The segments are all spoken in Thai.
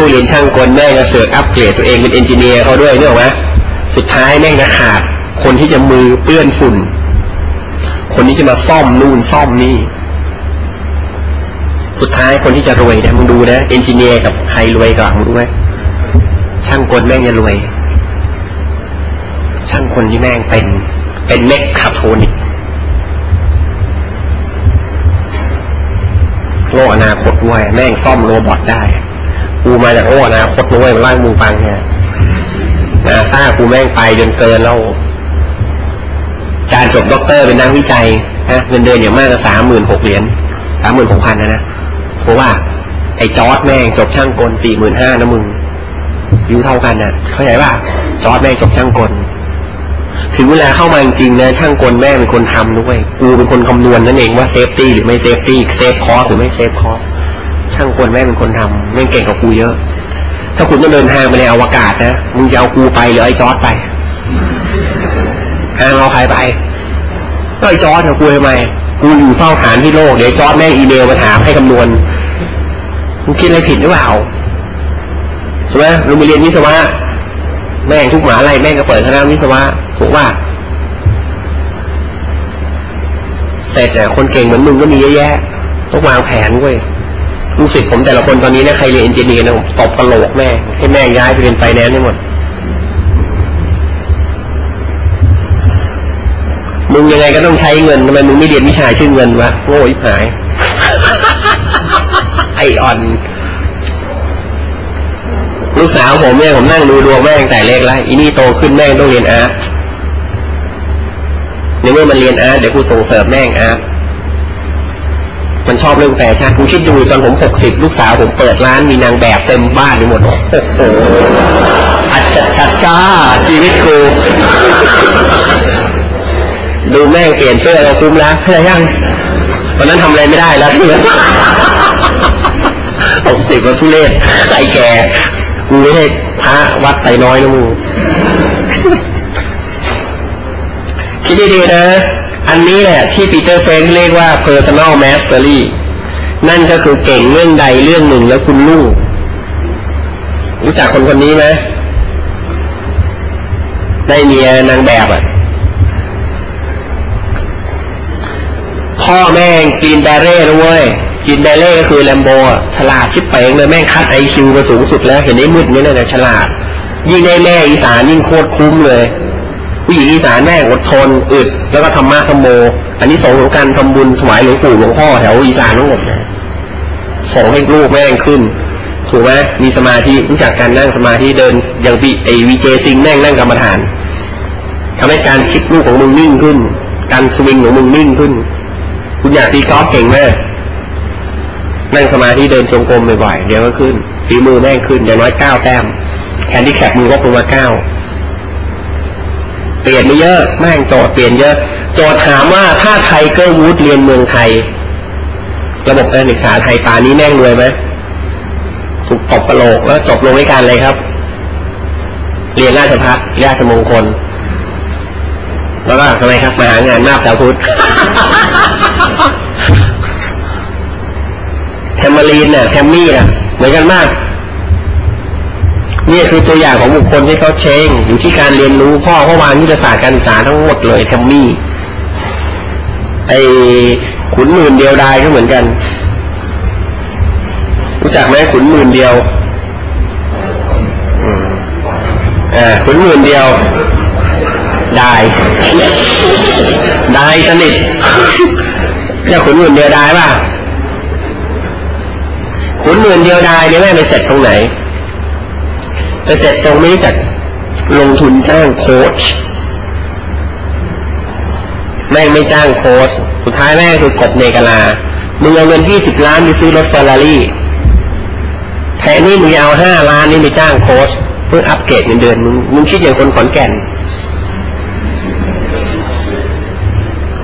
ผู้เรียนช่างกลแม่งก็เสือกอัปเกรดตัวเองเป็นเอนจิเนียร์เขาด้วยเนี่ยหรอวะสุดท้ายแม่งจะขาดคนที่จะมือเปื้อนฝุ่น คนที่จะมาซ่อมนู่นซ่อมนี่ สุดท้ายคนที่จะรวยนะมึงดูนะเอนจิเนียร์กับใครรวยกว่ามึงรู้ไหมช่างกลแม่งจะรวย ช่างคนที่แม่งเป็น เป็นเมกคาโทนิกโลกอนาคตด้วยแม่งซ่อม robot ได้ กูมาจากโลกอนาคตด้วยมาเล่าให้มึงฟังเนี่ยนาซากูแม่งไปจนเกินแล้วการจบด็อกเตอร์เป็นนักวิจัยนะเงินเดือนอย่างมากก็สามหมื่นหกเหรียญสามหมื่นหกพันนะนะเพราะว่าไอ้จอร์ดแม่งจบช่างกลสี่หมื่นห้านะมึงอายุเท่ากันนะเข้าใจป่ะจอร์ดแม่งจบช่างกลถึงเวลาเข้ามาจริงๆนะช่างกลแม่งเป็นคนทำด้วยกูเป็นคนคำนวณนั่นเองว่า safety หรือไม่ safety save cost หรือไม่ save cost ช่างกลแม่เป็นคนทำแม่งเก่งกว่ากูเยอะ ถ้าคุณต้องเดินทางไปในอวกาศนะมึงจะเอากูไปหรือไอ้จอร์ดไปห้างเอาใครไปก็ไอ้จอร์ดกับกูทำไมกูอยู่เฝ้าฐานที่โลกเดี๋ยวจอร์ดแม่งอีเมลมาถามให้คำนวณมึงคิดอะไรผิดหรือเปล่าใช่ไหมเราไปเรียนวิศวะแม่งทุกหมาอะไรแม่งก็เปิดคณะวิศวะถูกว่าเสร็จเนี่ยคนเก่งเหมือนมึงก็มีเยอะแยะต้องวางแผนเว้ย ลูกศิษย์ผมแต่ละคนตอนนี้เนี่ยใครเรียน engineer นะผมตบกระโหลกแม่ให้แม่งย้ายไปเรียนไฟแนนซ์ให้หมดมึงยังไงก็ต้องใช้เงินทำไมมึงไม่เรียนวิชาชื่อเงินวะโง่ยิบหาย ไอ้อ่อน ลูกสาวผมเนี่ยผมนั่งดูดวงแม่งแต่เล็กแล้วอีนี่โตขึ้นแม่งต้องเรียน artในเมื่อมันเรียนอาร์ตเดี๋ยวกูส่งเสริมแม่งอาร์ต มันชอบเรื่องแฟชั่นกูคิดดูตอนผมหกสิบลูกสาวผมเปิดร้านมีนางแบบเต็มบ้านไปหมด โอ้โหอัจฉริยะชีวิตกูดูแม่งเปลี่ยนเสื้อเราคุ้มแล้วเฮ้ยยังตอนนั้นทำอะไรไม่ได้แล้วหกสิบก็ทุเรศไอ้แกกูไม่ใช่พระวัดใส่น้อยนะมึงคิดดีๆนะ อันนี้แหละที่ปีเตอร์เฟนเรียกว่า personal mastery นั่นก็คือเก่งเรื่องใดเรื่องหนึ่งแล้วคุณลูกรู้จักคนคนนี้ไหมได้เมียนางแบบอะ พ่อแม่งกินแบเร่ด้วยกินแบเร่ก็คือแลมโบฉลาดชิบเป๋งเลยแม่งคัดไอคิวมาสูงสุดแล้ว เห็นไอ้มืดนี่เลยนะฉลาด ยิ่งได้แม่อีสานยิ่งโคตรคุ้มเลย ผู้หญิงอีสานแม่งอดทนอึดแล้วก็ธรรมะธรรมโม อันนี้สงของการทำบุญถวายหลวงปู่หลวงพ่อแถวอีสานทั้งหมดนะส่งให้ลูกแม่งขึ้นถูกไหมมีสมาธิรู้จักการนั่งสมาธิเดินอย่างวีไอวีเจซิงแม่งนั่งกรรมฐานทำให้การชิปลูกของมึงนิ่งขึ้น การสวิงของมึงนิ่งขึ้น คุณอยากตีกอล์ฟเก่งมากนั่งสมาธิเดินจงกรมบ่อยๆเดี๋ยวก็ขึ้นฝีมือแม่งขึ้นอย่างน้อยเก้าแต้มแคนดี้แคปมือลบลงมาเก้า เปลี่ยนไม่เยอะแม่งโจทย์เปลี่ยนเยอะ โจทย์ถามว่าถ้าไทเกอร์วูดเรียนเมืองไทย ระบบการศึกษาไทยป่านนี้แม่งรวยไหมถูกตบกระโหลกแล้วจบลงด้วยกันเลยครับ เรียนราชภัฏราชมงคล แล้วก็ทำไมครับมาหางานมาบดาวพุทธแทมมารีนเนี่ยแทมมี่อะ เหมือนกันมาก นี่คือตัวอย่างของบุคคลที่เขาเชงอยู่ที่การเรียนรู้พ่อเขาวางยุทธศาสตร์การศึกษาทั้งหมดเลยแทมมี่ไอขุนหมื่นเดียวดายก็เหมือนกัน รู้จักไหมขุนหมื่นเดียวอ่าขุนหมื่นเดียวได้ได้สนิทจะขุนหมื่นเดียวได้ป่ะขุนหมื่นเดียวได้เนี่ยแม่ไปเสร็จตรงไหน ไปเสร็จตรงไม่จากลงทุนจ้างโค้ชแม่งไม่จ้างโค้ชสุดท้ายแม่คือกบเนกาลา มึงเอาเงินยี่สิบล้านไปซื้อรถเฟอร์รารี่แทนนี่มึงเอาห้าล้านนี่ไปจ้างโค้ชเพื่ออัปเกรดเงินเดือนมึงมึงคิดอย่างคนขอนแก่น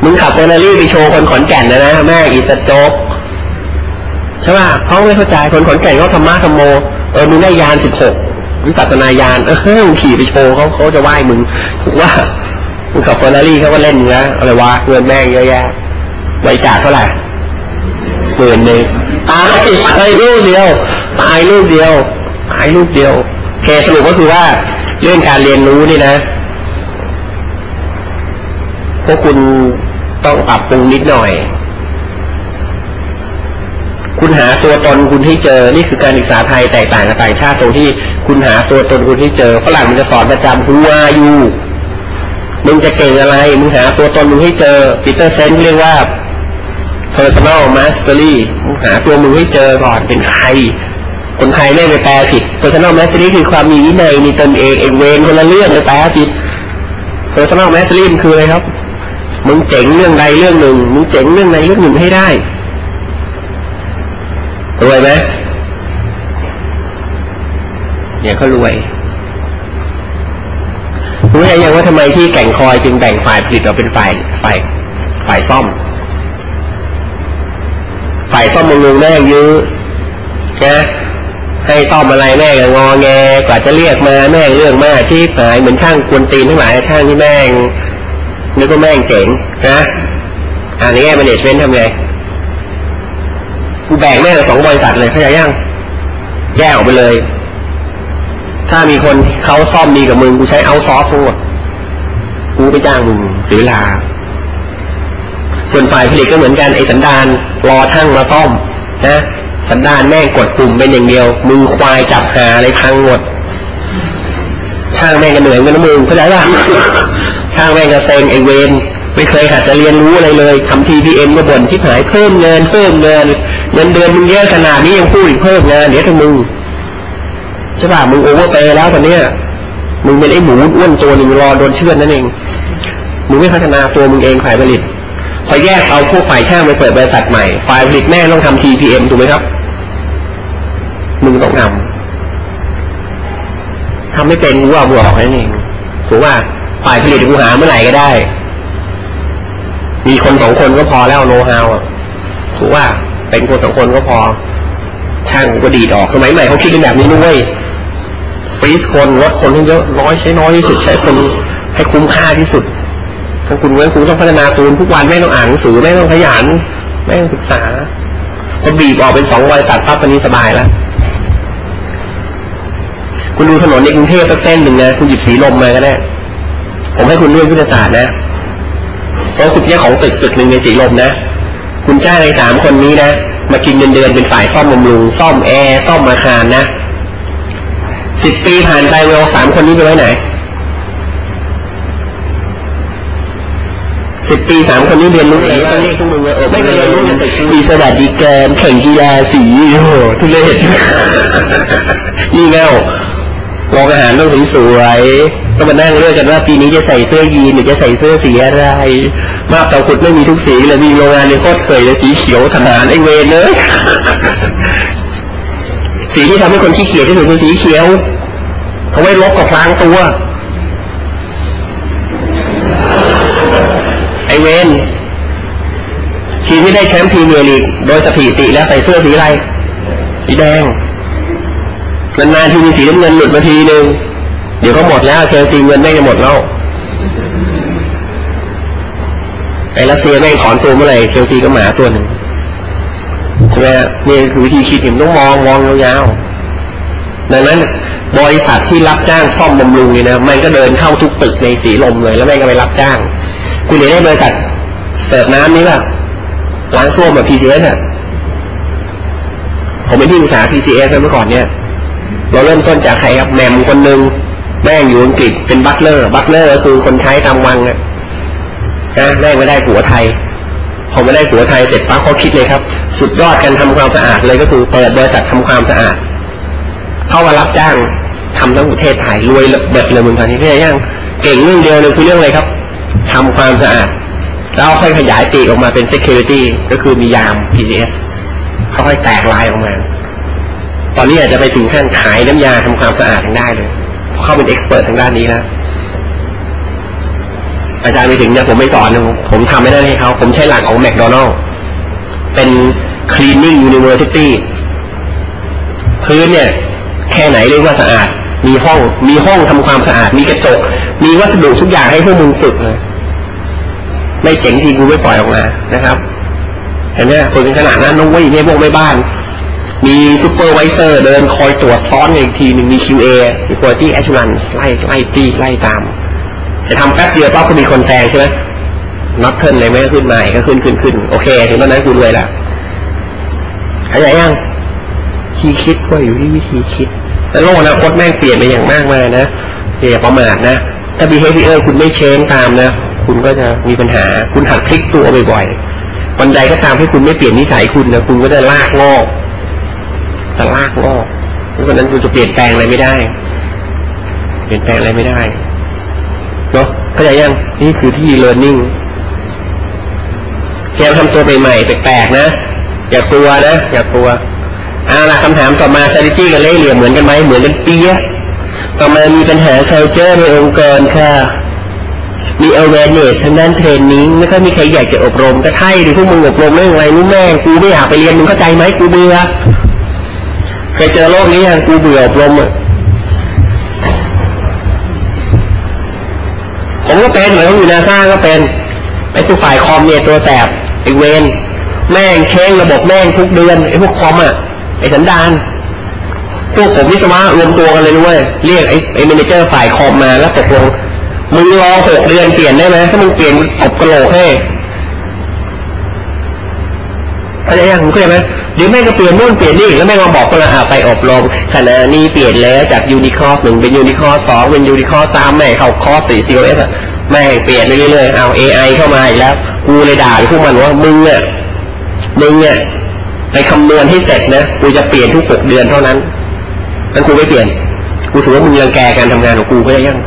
มึงขับเฟอร์รารี่ไปโชว์คนขอนแก่นนะนะแม่อีสโจ๊กใช่ป่ะเขาไม่เข้าใจคนขอนแก่นเขาธรรมะธรรมโมเออมึงได้ยานสิบหก วิปัสสนาญาณเออมึงขี่ไปโชว์เขาเขาจะไหว้มึงถูกว่ามึงขับเฟอร์รารี่เขาก็เล่นเนื้ออะไรวะเงินแม่งเยอะแยะบริจาคเท่าไหร่หมื่นหนึ่งตายตายลูกเดียวตายลูกเดียวหายรูปเดียวแคสรุปก็คือว่าเรื่องการเรียนรู้นี่นะพวกคุณต้องปรับปรุงนิดหน่อย คุณหาตัวตนคุณให้เจอ นี่คือการศึกษาไทยแตกต่างกับต่างชาติตรงที่ คุณหาตัวตนคุณให้เจอฝรั่งมันจะสอนประจำ who are you มึงจะเก่งอะไร มึงหาตัวตนมึงให้เจอปีเตอร์เซนเรียกว่า personal mastery มึงหาตัวมึงให้เจอก่อนเป็นใคร คนไทยไม่ไปแปลผิด personal mastery คือความมีวินัยมีตนเองเองเวรคนละเรื่องไปแปลผิด personal mastery คืออะไรครับ มึงเจ๋งเรื่องใดเรื่องหนึ่ง มึงเจ๋งเรื่องใดเรื่องหนึ่งให้ได้รวยไหม เนี่ยเขารวยรู้ไหมยังว่าทำไมที่แก่งคอยจึงแบ่งฝ่ายผลิตออกเป็นฝ่ายฝ่ายฝ่ายซ่อม ฝ่ายซ่อมบำรุงแม่งยื้อนะให้ซ่อมอะไรแม่งงอแงกว่าจะเรียกมาแม่งเรื่องมาชีพหายเหมือนช่างกวนตีนทั้งหลายช่างที่แม่งนึกว่าแม่งเจ๋งนะอันนี้แมネจเมนต์ทำไงกูแบ่งแม่งสองบริษัทเลยเข้าใจยังแยกออกไปเลย ถ้ามีคนเขาซ่อมดีกับมึงกูใช้เอาซอสทั้งหมดกูไปจ้างมึงเสียเวลา ส่วนฝ่ายผลิตก็เหมือนกันไอ้สันดานรอช่างมาซ่อมนะสันดานแม่งกดปุ่มเป็นอย่างเดียวมือควายจับหาอะไรพังหมดช่างแม่งก็เหนื่อยเงินนะมึงเข้าใจป่ะช่างแม่งก็เซ็งไอเวนไม่เคยหัดจะเรียนรู้อะไรเลยทำทีพีเอ็มก็บ่นชิบหายเพิ่มเงินเพิ่มเงินเงินเดือนมึงเยอะขนาดนี้ยังพูดอีกเพิ่มเงินเดี๋ยวถ้ามึง ใช่ป่ะมึงโอเวอร์เปย์แล้วตอนเนี้ยมึงเป็นไอ้หมูอ้วนตัวหนึ่งรอโดนเชือดนั่นเอง มึงไม่พัฒนาตัวมึงเองฝ่ายผลิต พอแยกเอาพวกฝ่ายช่างไปเปิดบริษัทใหม่ ฝ่ายผลิตแม่ต้องทำ TPM ถูกไหมครับ มึงต้องทำทำไม่เป็นกูว่ากูออกนั่นเองถูกว่าฝ่ายผลิตกูหาเมื่อไหร่ก็ได้ มีคนสองคนก็พอแล้วโน้ตฮาวถูกว่าเป็นคนสองคนก็พอ ช่างก็ดีดออกสมัยใหม่เขาคิดเป็นแบบนี้ด้วย รีสคนลดคนให้เยอะน้อยใช้น้อยที่สุดใช้คนให้คุ้มค่าที่สุดถ้าคุณเว้นคุณต้องพัฒนาตัวทุกวันไม่ต้องอ่านหนังสือไม่ต้องขยันไม่ต้องศึกษาพอบีบออกเป็นสองบริษัทปั๊บตอนนี้สบายแล้วคุณดูถนนในกรุงเทพสักเส้นหนึ่งนะคุณหยิบสีลมมาก็ได้ผมให้คุณเรื่องพุทธศาสตร์นะเพราะคุณเจ้าของตึกตึกหนึ่งในสีลมนะ คุณจ้างไอ้สามคนนี้นะ มากินเงินเดือนเป็นฝ่ายซ่อมบำรุงซ่อมแอร์ซ่อมอาคารนะ สิบปีผ่านไปเราสามคนนี้ไปไว้ไหนสิบปีสามคนนี้เรียนรู้อะไรต้องเรียกทุกมึงเลยเออไม่เรียนรู้มีสวัสดิการแข่งกีฬาสีโอ้โหทุเรศนี่เงาลองอาหารต้องสวยๆต้องมานั่งเลือกกันว่าปีนี้จะใส่เสื้อยีนหรือจะใส่เสื้อสีอะไรมาบเตาขุดไม่มีทุกสีเลยมีโรงงานในโคตรเคยเลยสีเขียวทหารไอเวนเลยสีที่ทำให้คนขี้เกียจที่สุดคือสีเขียว เขาไว้ลบกับพลางตัว ไอเวนทีมที่ได้แชมป์พรีเมียร์ลีก โดยสถิติแล้วใส่เสื้อสีอะไรสีแดงนานๆที่มีสีน้ำเงินหลุดมาทีหนึ่งเดี๋ยวก็หมดแล้วเชลซีเงินไม่จะหมดแล้วไอรัสเซียไม่ถอนตัวเมื่อไหร่เชลซีก็หมาตัวหนึ่งใช่ไหมนี่คือวิธีคิดเห็นต้องมองมองยาวๆดังนั้น บริษัทที่รับจ้างซ่อมบำรุงนี่นะมันก็เดินเข้าทุกตึกในสีลมเลย แล้วแม่งก็ไปรับจ้าง คุณเห็นได้บริษัทเสิร์ฟน้ำนี้ป่ะล้างส้วมแบบ PCS อะผมเป็นที่ปรึกษา PCS เมื่อก่อนเนี่ย เราเริ่มต้นจากใครครับแหม่มคนหนึ่งแม่งอยู่อังกฤษเป็น butler butler ก็คือคนใช้ตามวังนะแม่งไม่ได้หัวไทยพอไม่ได้หัวไทยเสร็จปั๊บเขาคิดเลยครับ สุดยอดการทำความสะอาดเลยก็คือเปิดบริษัททำความสะอาด เข้ามารับจ้าง ทำทั้งประเทศไทยรวยเบิดเลยมึงตอนนี้พี่ยังเก่งเรื่องเดียวเลยคือเรื่องอะไรครับทำความสะอาด แล้วค่อยขยายตีออกมาเป็น security ก็คือมียาม PCS ค่อยแตกลายออกมา ตอนนี้อาจจะไปถึงขั้นขายน้ำยาทำความสะอาดทางได้เลยเพราะเขาเป็นเอ็กซ์เพรสทางด้านนี้แล้วอาจารย์ไปถึงเนี่ยผมไม่สอนผมทำไม่ได้ให้เขา ผมใช้หลักของแมคโดนัลล์เป็น cleaning university พื้นเนี่ย แค่ไหนเรียกว่าสะอาด มีห้อง มีห้องทำความสะอาด มีกระจก มีวัสดุทุกอย่างให้พวกมึงฝึกเลยไม่เจ๋งทีกูไม่ปล่อยออกมานะครับเห็นไหมฝึกขนาดนั้นน้องวิ่งเนี่ยพวกแม่บ้าน มี supervisor เดินคอยตรวจซ้อนอีกทีหนึ่งมี QA มี quality assurance ไล่ไล่ตีไล่ตามจะทำแป๊บเดียวปั๊บก็มีคนแซงใช่ไหมน็อตเทิร์นเลยไม่ขึ้นใหม่ก็ขึ้นขึ้นขึ้นโอเคถึงตอนนั้นกูรวยละเข้าใจยังทีคิดก็อยู่ที่วิธีคิด แล้วโลกอนาคตแม่งเปลี่ยนไปอย่างมากมายนะอย่าประมาทนะ ถ้า behavior คุณไม่เชนตามนะ คุณก็จะมีปัญหา คุณหัดพลิกตัวบ่อยๆวันใดก็ตามที่คุณไม่เปลี่ยนนิสัยคุณนะ คุณก็จะลากงอกจะลากงอกเพราะฉะนั้นคุณจะเปลี่ยนแปลงอะไรไม่ได้ เปลี่ยนแปลงอะไรไม่ได้ เนาะเข้าใจยัง นี่คือที่ learning พยายามทำตัวใหม่ๆแปลกๆนะ อย่ากลัวนะ อย่ากลัว เอาละคำถามต่อมา strategy กับเล่เหลี่ยมเหมือนกันไหมเหมือนกันเปี้ยต่อมามีปัญหา culture ในองค์กรค่ะ มี awareness ทางด้านเทรนนิ่งไม่ค่อยมีใครอยากจะอบรมก็ใช่ดิพวกมึงอบรมเรื่องอะไรนู้แม่งกูไม่อยากไปเรียนมึงเข้าใจไหมกูเบื่อเคยเจอโลกนี้ยังกูเบื่ออบรมอะผมก็เป็นเหมือนอยู่นาซาก็เป็นไอ้ผู้ฝ่ายคอมเนี่ยตัวแสบไอ้เวนแม่งเช้งระบบแม่งทุกเดือนไอ้พวกคอมอะ ไอ้สันดานพวกผมวิศวะรวมตัวกันเลยด้วยเรียกไอ้ไอ้เมนเจอร์ฝ่ายคอมมาแล้วตกลงมึงรอหกเดือนเปลี่ยนได้ไหมถ้ามึงเปลี่ยนตบกระโหลกให้เข้าใจยังมึงเข้าใจไหมเดี๋ยวแม่ก็เปลี่ยนนู่นเปลี่ยนนี่แล้วแม่มาบอกคนละอาไปอบรมขณะนี้เปลี่ยนแล้วจากยูนิคอร์สหนึ่งเป็นยูนิคอร์สสองเป็นยูนิคอร์สสามแม่เข้าคอร์สสี่ซีโอเอสแม่เปลี่ยนเรื่อยๆเอาเอไอเข้ามาอีกแล้ว กูเลยด่าพวกมันว่ามึงเนี่ยมึงเนี่ย ไปคำนวณให้เสร็จนะกูจะเปลี่ยนทุกหกเดือนเท่านั้นงั้นกูไม่เปลี่ยน กูถือว่ามึงรังแกการทำงานของกูก็จะยัง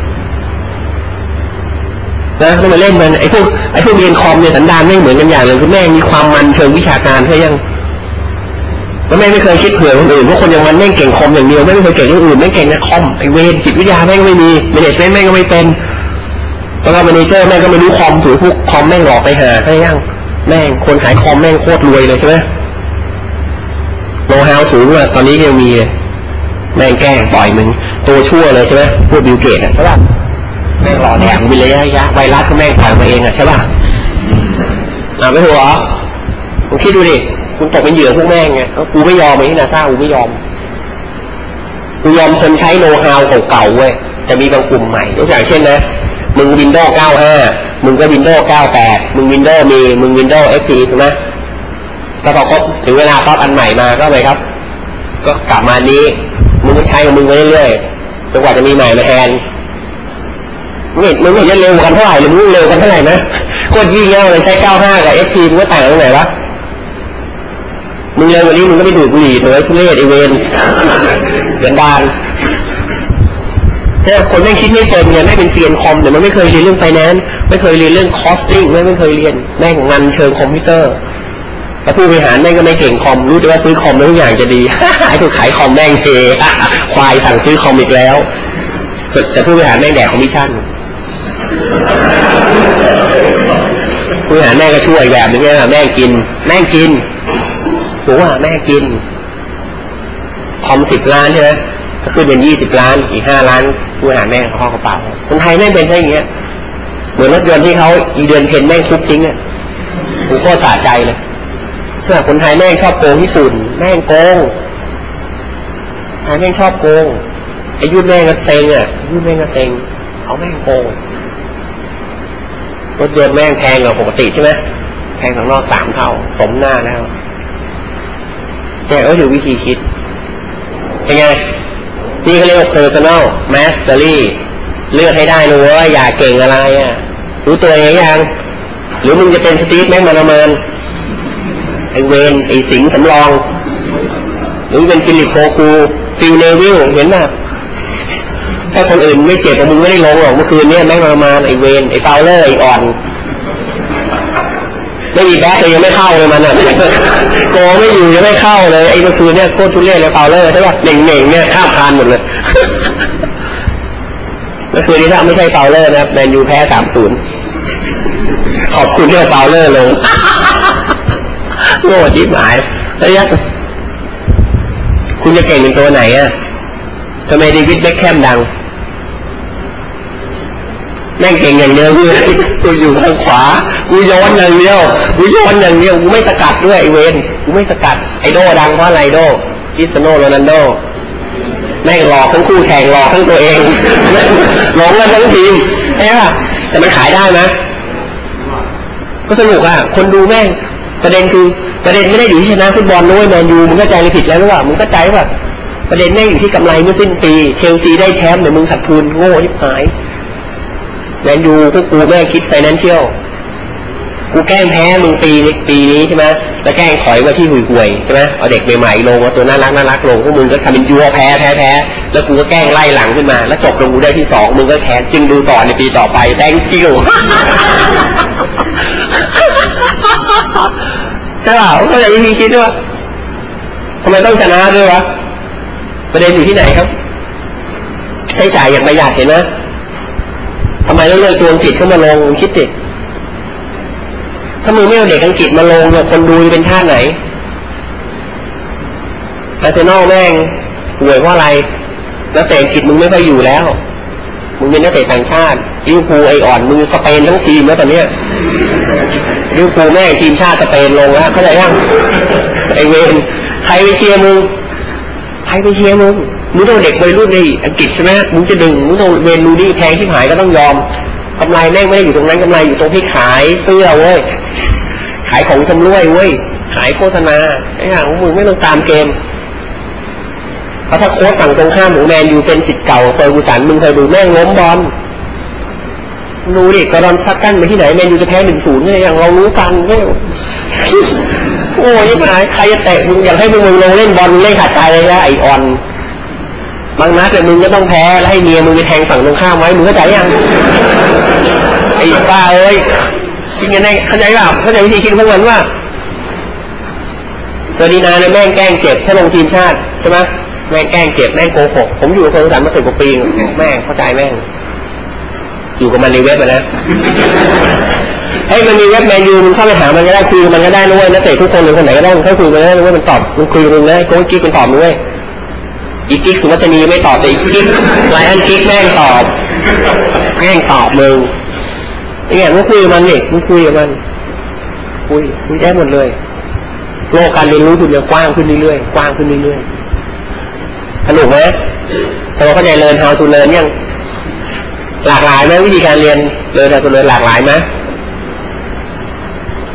นะต้องมาเล่นมันไอ้พวกไอ้พวกเรียนคอมเนี่ยสันดานไม่เหมือนกันอย่างเลยคือแม่มีความมันเชิงวิชาการเพื่อยังแล้วแม่ไม่เคยคิดเผื่อคนอื่นว่าคนอย่างมันแม่งเก่งคอมอย่างเดียวไม่เคยเก่งเรื่องอื่นไม่งเก่งนะคอมไอเวนจิตวิทยาแม่งไม่มีเมเนจเมนต์แม่งก็ไม่เป็นแล้วก็ manager แม่งก็ไม่รู้คอมถือพวกคอมแม่งหลอกไปหาเพื่อยังแม่งคนขายคอมแม่งโคตรรวยเลยใช่ไหม โลฮาวสูงอะตอนนี้ยังมีเลยแม่งแกล้งปล่อยมึงตัวชั่วเลยใช่ไหมพวกบิลเกตอะใช่ป่ะแม่งหล่อแดงวิเลยะยะไวรัสก็แม่งปล่อยมาเองอะใช่ป่ะอ่าไม่ถูกเหรอคุณคิดดูดิคุณตกเป็นเหยื่อพวกแม่งไงกูไม่ยอมไอ้ที่นาซากูไม่ยอมกูยอมคนใช้โน้ตฮาวเก่าๆเว้ยจะมีบางกลุ่มใหม่ยกอย่างเช่นนะมึง Windows 95มึงก็ Windows 98มึง Windows Me มึง Windows XP ใช่ไหม แล้วพอครบถึงเวลาปั๊บอันใหม่มาก็ไปครับ ก็กลับมานี้มึงก็ใช้ของมึงไปเรื่อยๆจนกว่าจะมีใหม่มาแทนมึงเห็นมึงเห็นจะเร็วกันเท่าไหร่หรือมึงเร็วกันเท่าไหร่นะโคตรยิ่งเงี้ยเลยใช้95กับ XP มึงก็ต่างกันตรงไหนวะมึงเร็วกว่านี้มึงก็ไม่ดูดบุหรี่เลยทุเรศไอ้เวรเดือนดานถ้าคนไม่คิดไม่เป็นเนี่ยไม่เป็นเซียนคอมแต่มันไม่เคยเรียนเรื่องไฟแนนซ์ไม่เคยเรียนเรื่อง costing ไม่ไม่เคยเรียนแม่งงานเชิงคอมพิวเตอร์ แล้วผู้บริหารแม่งก็ไม่เก่งคอมรู้แต่ว่าซื้อคอมแล้วทุกอย่างจะดีไอ้คนขายคอมแม่งเทควายสั่งซื้อคอมอีกแล้วแต่ผู้บริหารแม่งแดกคอมมิชชั่นผู้บริหารแม่งก็ช่วยแบบนึงเนี่ยแม่งกิน แม่งกินผมว่าแม่กินคอมสิบล้านใช่ไหมก็ขึ้นเป็นยี่สิบล้าน อีกห้าล้านผู้บริหารแม่งเขากระเป๋าคนไทยแม่งเป็นแค่อย่างเงี้ยเหมือนรถยนต์ที่เขาอีเดือนเพนแม่งทุบทิ้งเนี่ยผมโคตรสะใจเลย เชื่อคนไทยแม่งชอบโกงญี่ปุ่น แม่งโกงไทยแม่งชอบโกงไอ้ยุ่นแม่งก็เซ็งอะยุ่นแม่งก็เซ็งเขาแม่งโกงรถยนต์แม่งแพงกว่าปกติใช่ไหมแพงข้างนอกสามเท่า สมน้ำหน้าแล้วเนี่ยก็อยู่วิธีคิดเป็นไงนี่เขาเรียกว่า personal mastery เลือกให้ได้นะว่าอยากเก่งอะไรอะ รู้ตัวเองยัง หรือมึงจะเป็นสตีฟแม็คมานามาน ไอ้เวรไอ้สิงห์สำรอง หรือเป็นฟิลิปโคคูฟิลเนวิลเห็นไหมถ้าคนอื่นไม่เจ็บมึงไม่ได้ลงหรอกเมื่อคืนเนี้แม็กมานาเมินไอเวนไอฟาวเลอร์ไออ่อนไม่มีแบ็คเลยยังไม่เข้าเลยมันอะโกไม่อยู่ยังไม่เข้าเลยไอ้เมื่อคืนเนี่ยโคตรทุเรศเลยเปล่าเลยใช่ป่ะเหน่งเหน่งเนี่ยข้ามคานหมดเลยเมื่อคืนนี้ถ้าไม่ใช่เปาเลอร์นะแมนยูแพ้สามศูนย์ขอบคุณที่เปาเลอร์ลง โง่จิ๊บหายแล้วยักคุณจะเก่งเป็นตัวไหนอะทำไมดีวิดเบคแคมดัง แม่งเก่งอย่างเดียวเลยกูอยู่ทางขวา กูย้อนอย่างเดียว กูย้อนอย่างเดียว กูไม่สกัดด้วยไอเวนกูไม่สกัด ไอโดดังเพราะอะไรโดคิสโนโรนัลโดแม่งหลอกทั้งคู่แข่งหลอกทั้งตัวเองหลงกันทั้งทีมใช่ป่ะแต่มันขายได้ไหมก็สนุกอะ คนดูแม่ง ประเด็นคือ ประเด็นไม่ได้อยู่ที่ชนะฟุตบอลด้วยแมนยูมึงก็ใจเลยผิดแล้วหรือเปล่ามึงก็ใจว่าประเด็นแม่งอยู่ที่กำไรเมื่อสิ้นปี เชลซีได้แชมป์แต่มึงขาดทุนโง่ที่หายแมนยูพวกกูแม่งคิดไฟแนนเชียลกูแกล้งแพ้มึงปีนี้ปีนี้ใช่ไหมแล้วแกล้งถอยมาที่หุยห่วยใช่ไหมเอาเด็กใหม่ๆลงเอาตัวน่ารักน่ารักลงพวกมึงก็ทำเป็นยัวแพ้แพ้แพ้แล้วกูก็แกล้งไล่หลังขึ้นมา แล้วจบลงกูได้ที่สองมึงก็แพ้จึงดูต่อในปีต่อไปแดงกิ้ว ใช่เปล่าเขาจะวิธีคิดด้วยทำไมต้องชนะด้วยวะประเด็นอยู่ที่ไหนครับ ใช้จ่ายอย่างประหยัดเห็นไหมทำไมต้องเลือกตัวอังกฤษเข้ามาลงคิดดิถ้ามึงไม่เอาเด็กอังกฤษมาลงเนี่ยคนดูจะเป็นชาติไหนอาร์เซนอลแม่งห่วยเพราะอะไรนักเตะอังกฤษมึงไม่ค่อยอยู่แล้ว มึงเป็นนักเตะต่างชาติลิเวอร์พูลไอ้อ่อนมึงสเปนทั้งทีมแล้วตอนเนี้ย ลิเวอร์พูลแม่งทีมชาติสเปนลงแล้วเข้าใจยังไอ้เวรใครไปเชียร์มึงใครไปเชียร์มึงมึงต้องเด็กวัยรุ่นในอังกฤษใช่ไหมมึงจะดึงมึงต้องเวนรูนี่แพงที่หายก็ต้องยอมกำไรแม่งไม่ได้อยู่ตรงนั้นกำไรอยู่ตรงที่ขายเสื้อเว้ยขายของชำร่วยเว้ยขายโฆษณาไอ้ห่าของมึงไม่ต้องตามเกมเพราะถ้าโค้ชฝั่งตรงข้ามของแมนยูเป็นศิษย์เก่าเฟอร์กูสันมึงเคยดูแม่งล้มบอล ดูดิกระดอนซักกันไปที่ไหนแมนยูจะแพ้หนึ่งศูนย์เนี่ยอย่างเรารู้กันไม่โอ้ยยังไงใครจะเตะมึงอยากให้มึงลงเล่นบอลเล่นขาดใจเลยนะไอออนบางนัดแต่มึงก็ต้องแพ้แล้วให้เมียมึงไปแทงฝั่งตรงข้ามไว้มึงเข้าใจยังไอ้ป้าเอ้ยจริงกันแน่เข้าใจเปล่าเข้าใจวิธีคิดพวกมันว่าตัวดีนาเนี่ยแม่งแกล้งเจ็บถ้าลงทีมชาติใช่ไหมแม่งแกล้งเจ็บแม่งโกหกผมอยู่กับคนสามมาสิบกว่าปีแม่งเข้าใจแม่ง อยู่กับมันในเว็บนะเฮ้มันมีเว็บแมนยูมันเข้าไปหามันก็ได้คุยมันก็ได้ด้วยนักเตะทุกคนหรือคนไหนก็ได้มันเข้าคุยกันได้ด้วยมันตอบมันคุยมึงเลยโค้ชกิ๊กมันตอบด้วยอีกิ๊กสุวัจนีไม่ตอบแต่อีกิ๊กไลอันกิ๊กแม่งตอบแม่งตอบมึงเนี่ยมึงคุยมันเนี่มึงคุยกับมันคุยคุยได้หมดเลยโลกการเรียนรู้คุณจะกว้างขึ้นเรื่อยๆกว้างขึ้นเรื่อยๆสนุกไหมแต่ว่าเข้าใจเรียน how to learn ยัง หลากหลายไหมวิธีการเรียนเรียน how to learn หลากหลายไหม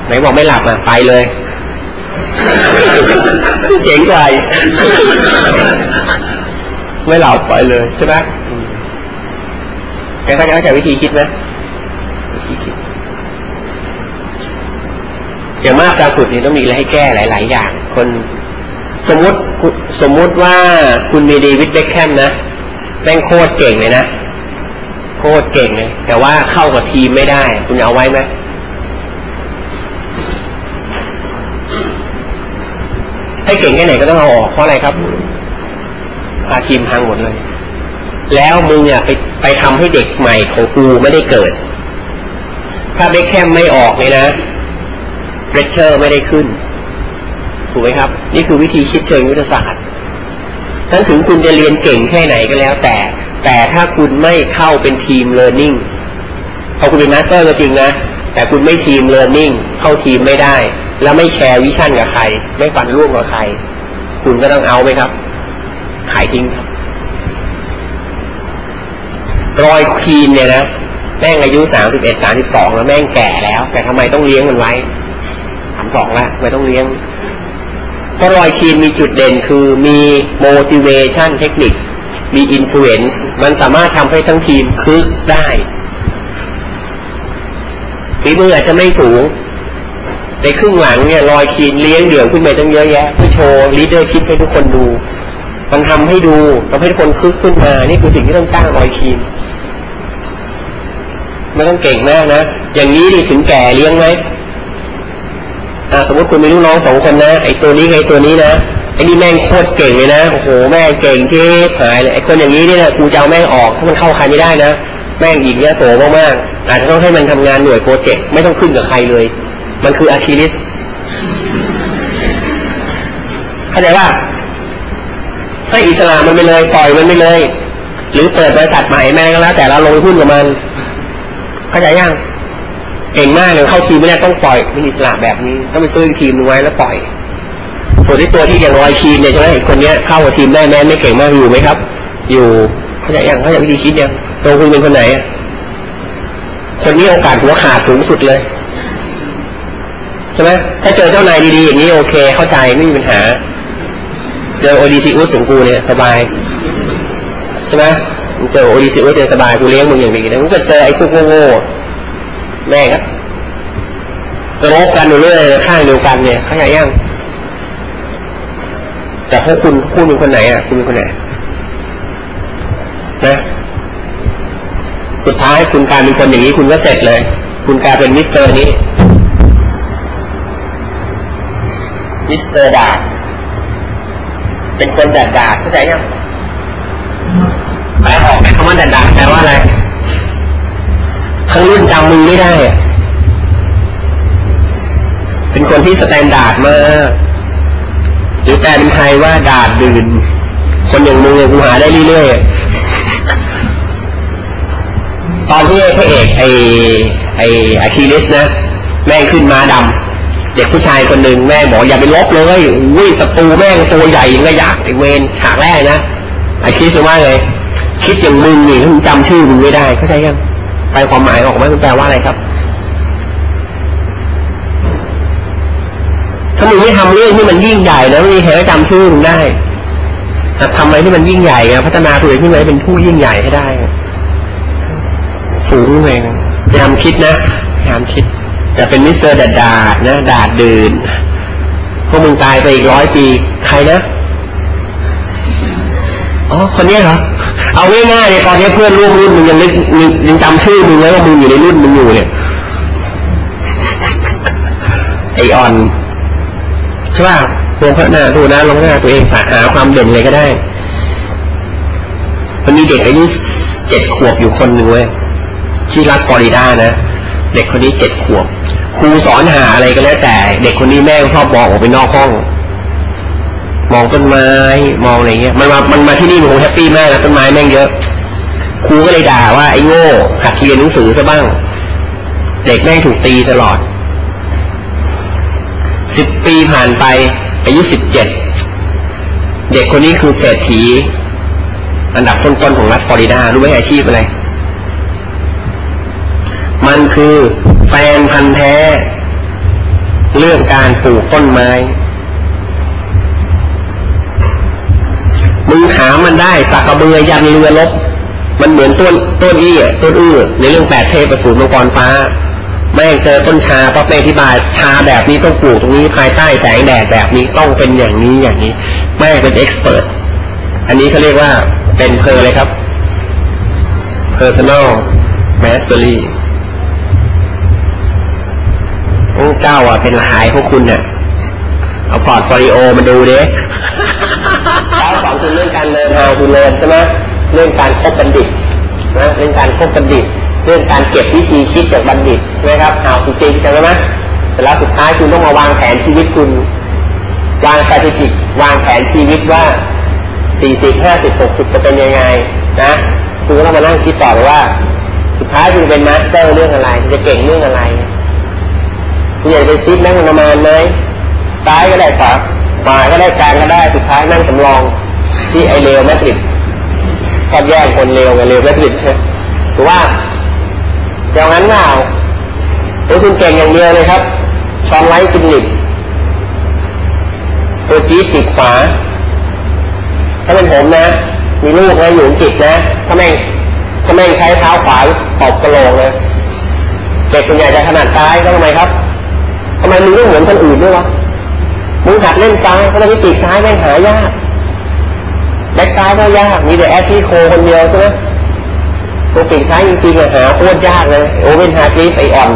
ไหนบอกไม่หลับอะไปเลยเจ๋งกว่าไม่หลับไปเลยใช่ไหมแกก็จะเข้าใจวิธีคิดไหมอย่างมากการฝึกนี่ต้องมีอะไรให้แก้หลาย ๆ อย่าง คนสมมติสมมุติว่าคุณมีเดวิดเบคแคมนะแม่งโคตรเก่งเลยนะ โคตรเก่งเลยแต่ว่าเข้ากับทีมไม่ได้ คุณเอาไว้ไหมให้เก่งแค่ไหนก็ต้องเอาออกเพราะอะไรครับพาทีมพังหมดเลย แล้วมึงอะไปไปทำให้เด็กใหม่ของกูไม่ได้เกิด ถ้าเบคแคมไม่ออกเลยนะเฟลตเชอร์ไม่ได้ขึ้น ถูกไหมครับ นี่คือวิธีคิดเชิงวิทยาศาสตร์ทั้งถึงคุณจะเรียนเก่งแค่ไหนก็แล้ว แต่ แต่ถ้าคุณไม่เข้าเป็น team learning พอคุณเป็น master ก็จริงนะ แต่คุณไม่ team learning เข้าทีมไม่ได้ แล้วไม่ share vision กับใคร ไม่ฝันร่วมกับใคร คุณก็ต้องเอาไหมครับ ขายทิ้งครับ รอยคีนเนี่ยนะแม่งอายุสามสิบเอ็ดสามสิบสองแล้วแม่งแก่แล้ว แต่ทำไมต้องเลี้ยงมันไว้สามสองละไม่ต้องเลี้ยงเพราะรอยคีนมีจุดเด่นคือมี motivation เทคนิค มี influence มันสามารถทำให้ทั้งทีมคึกได้ฝีมืออาจจะไม่สูง ในครึ่งหลังเนี่ยรอยคีนเลี้ยงเดี่ยวขึ้นไปตั้งเยอะแยะเพื่อโชว์ leadership ให้ทุกคนดู มันทำให้ดูทำให้ทุกคนคึกขึ้นมา นี่คือสิ่งที่ต้องจ้างรอยคีนไม่ต้องเก่งมากนะ อย่างนี้นี่ถึงแก่เลี้ยงไหมสมมติคุณมีลูกน้องสองคนนะ ไอ้ตัวนี้ไอ้ตัวนี้นะ ไอ้นี่แม่งโคตรเก่งเลยนะโอ้โหแม่งเก่งเชิบหายเลยไอ้คนอย่างนี้เนี่ยกูจะเอาแม่งออกถ้ามันเข้าใครไม่ได้นะแม่งอีกเนี่ยโสมากๆอาจจะต้องให้มันทำงานหน่วยโปรเจกต์ไม่ต้องขึ้นกับใครเลย มันคืออะคิลิสเข้าใจว่าให้อิสลามมันไปเลยปล่อยมันไปเลย หรือเปิดบริษัทใหม่แม่งก็แล้ว แต่เราลงหุ้นกับมันเข้าใจยังเก่งมากเลยเข้าทีมไม่ได้ต้องปล่อยเป็นอิสระแบบนี้ต้องไปซื้อทีมนึงไว้แล้วปล่อย ส่วนที่ตัวที่อย่างรอยคีนเนี่ยใช่ไหมคนเนี้เข้ากับทีมได้แม้ไม่เก่งมากอยู่ไหมครับ อยู่เขาจะอย่างเขาจะวิธีคิดยังตัวคุณเป็นคนไหน คนนี้โอกาสหัวขาดสูงสุดเลยใช่ไหมถ้าเจอเจ้านายดีๆอย่างนี้โอเค เข้าใจไม่มีปัญหา เจอโอดีซีอุสของกูเนี่ยสบายใช่ไหมเจอโอดีซีอุสเจอสบายกูเลี้ยงมึงอย่างดีนะมึงก็เจอไอ้พวกโง่แม่งครับกะโหลกกันอยู่เรื่อยข้างเดียวกันเนี่ย เข้าใจยัง แต่พวกคุณคุณเป็นคนไหนอะคุณเป็นคนไหนนะสุดท้ายคุณกลายเป็นคนอย่างนี้คุณก็เสร็จเลย คุณกลายเป็นมิสเตอร์นี้ มิสเตอร์ดาษเป็นคนดาษดาเข้าใจยังแปลออกไหมคำว่าดาษดาแปลว่าอะไรทั้งรุ่นจำมึงไม่ได้อะเป็นคนที่ standard มาก หรือแปลเป็นไทยว่าดาษดื่น คนอย่างมึงกูหาได้เรื่อยๆตอนที่พระเอกไอไออะคิลิสนะ แม่งขึ้นมาดำเด็กผู้ชายคนหนึ่งแม่บอกอย่าไปลบเลยวิ่งศัตรูแม่งตัวใหญ่ยังไงยากไอเวนฉากแรกนะไอคิดว่าไงคิดอย่างมึงนี่มึงจำชื่อมึงไม่ได้เข้าใจยังไปความหมายออกไหมมันแปลว่าอะไรครับ ถ้ามึงไม่ทำเรื่องที่มันยิ่งใหญ่แล้วไม่มีใครจำชื่อมึงได้ทำอะไรที่มันยิ่งใหญ่พัฒนาตัวเองขึ้นมาเป็นผู้ยิ่งใหญ่ให้ได้สูงเลยพยายามคิดนะพยายามคิดจะเป็นมิสเตอร์ดาษดานะดาษดื่นพวกมึงตายไปอีกร้อยปี ใครนะอ๋อคนนี้เหรอเอาง่ายๆเลยตอนนี้เพื่อนร่วมรุ่นมึงยังไม่ยังจำชื่อมึงแล้วว่ามึงอยู่ในรุ่นมึงอยู่เนี่ยไอ้อ้อน ใช่ป่ะลงพระหน้าดูนะลงหน้าตัวเองสาหาความเด่นเลยก็ได้ มันมีเด็กอายุเจ็ดขวบอยู่คนหนึ่งเว้ยที่รัฐฟลอริดานะเด็กคนนี้เจ็ดขวบครูสอนหาอะไรก็แล้วแต่ เด็กคนนี้แม่งชอบมองออกไปนอกห้อง มองต้นไม้มองอะไรเงี้ยมันมามันมาที่นี่มันคง happy มากนะต้นไม้แม่งเยอะครูก็เลยด่าว่าไอ้โง่หัดเรียนหนังสือซะบ้าง เด็กแม่งถูกตีตลอด สิบปีผ่านไป อายุสิบเจ็ดเด็กคนนี้คือเศรษฐี อันดับต้นๆของรัฐฟลอริดารู้ไหมอาชีพอะไร มันคือแฟนพันธ์แท้ เรื่องการปลูกต้นไม้มึงถามมันได้สักกระเบือยันเรือลบ มันเหมือนต้นต้นอี้ต้นอื้อในเรื่องแปดเทพประสูตรมังกรฟ้า แม่งเจอต้นชาปั๊บแม่งอธิบายชาแบบนี้ต้องปลูกตรงนี้ภายใต้แสงแดดแบบนี้ต้องเป็นอย่างนี้อย่างนี้ แม่เป็นเอ็กซ์เพรสอันนี้เขาเรียกว่าเป็นเพอเลยครับ personal mastery โอ้เจ้าอะเป็นหายพวกคุณเนี่ยเอาพอร์ตโฟลิโอมาดูดิเจ้าสองคือเรื่องการเรียนเอาคุณเรียนใช่ไหมเรื่องการคบบัณฑิตนะเรื่องการคบบัณฑิต เรื่องการเก็บวิธีคิดจากบัณฑิตนะครับหาจริงๆจำได้ไหมแต่แล้วสุดท้ายคุณต้องมาวางแผนชีวิตคุณ วางสถิติวางแผนชีวิตว่าสี่สิบห้าสิบหกสิบจะเป็นยังไงนะคุณก็ต้องมานั่งคิดต่อว่า สุดท้ายคุณเป็น master เรื่องอะไรจะเก่งเรื่องอะไรคุณอยากจะซิดนั่งประมาณไหมซ้ายก็ได้ขวาขวาก็ได้กลางก็ได้สุดท้ายนั่งสำรองที่ไอเลวแมสริดชอบแย่งคนเลวกับเลวแมสริดใช่ถือว่า อย่างนั้นเปล่าหรือคุณเก่งอย่างเดียวเลยครับชอนไลท์กินหลิบตัวจี๊ดติดขวาถ้าเป็นผมนะ มีลูกนะอยู่อังกนะถ้าแม่งถ้าแม่งใช้เท้าขวาตบกระโหลกเลยเด็กส่วนใหญ่จะถนัดซ้ายทำไมครับทำไมมึงไม่เหมือนคนอื่นด้วยวะมึงหัดเล่นซ้ายเพราะเราที่ติดซ้ายแม่งหายากแบ็คซ้ายก็ยากมีแต่แอชชี่โคคนเดียวใช่ไหม ตัวปีกซ้ายจริงๆหาโคตรยากเลย โอเวนฮาร์ดลีฟไออ่อน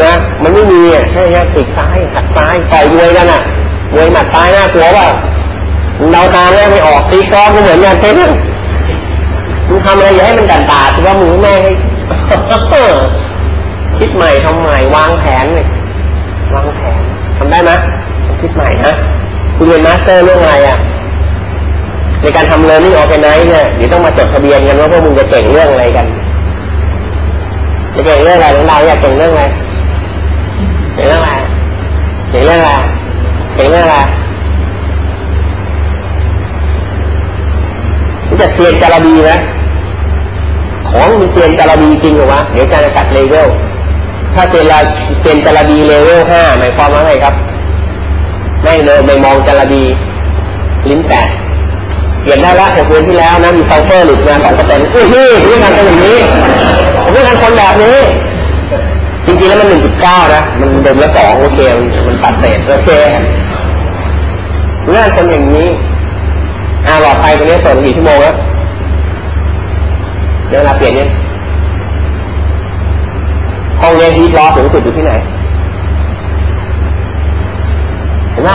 นะมันไม่มีอะใช่ไหมปีกซ้ายหัดซ้ายต่อยมวยกันอะมวยหมัดซ้ายหน่ากลัวว่าเดาตาแม่ไม่ออกตีกองก็เหมือนกันเท่นมึงทำอะไรอย่าให้มันดาษดาถือว่ามึงแม่ให้คิดใหม่ทำใหม่วางแผนเลยวางแผนทำได้ไหมคิดใหม่นะคุณเรียน master เรื่องอะไรอะ ในการทำ learning organize เนี่ยเดี๋ยวต้องมาจดทะเบียนกันว่าพวกมึงจะเก่งเรื่องอะไรกันจะเก่งเรื่องอะไรหลวงเราอยากเก่งเรื่องอะไรเก่งเรื่องอะไรเก่งเรื่องอะไรเห็นอะไรรู้จักเซียนจาระบีไหมของมีเซียนจาระบีจริงหรือวะเดี๋ยวจะจัดเลเวลถ้าเซียนเซียนจาระบีเลเวลห้าหมายความว่าไงครับ ไม่เลยไม่มองจาระบีลิ้นแตก เปลี่ยนได้ละแต่คืนที่แล้วนะมีซัลเฟอร์หลุดมาสองเปอร์เซ็นต์เฮ้ยพี่เรื่องการเป็นอย่างนี้เรื่องการคนแบบนี้ จริงๆแล้วมันหนึ่งจุดเก้านะ มันเดิมละสองโอเค มันตัดเศษโอเคเรื่องคนอย่างนี้อ่าหลอดไฟตัวนี้เปิดกี่ชั่วโมงแล้วเดี๋ยวเวลาเปลี่ยนเนี่ยห้องนี้ heat loss สูงสุดอยู่ที่ไหนเห็นไหม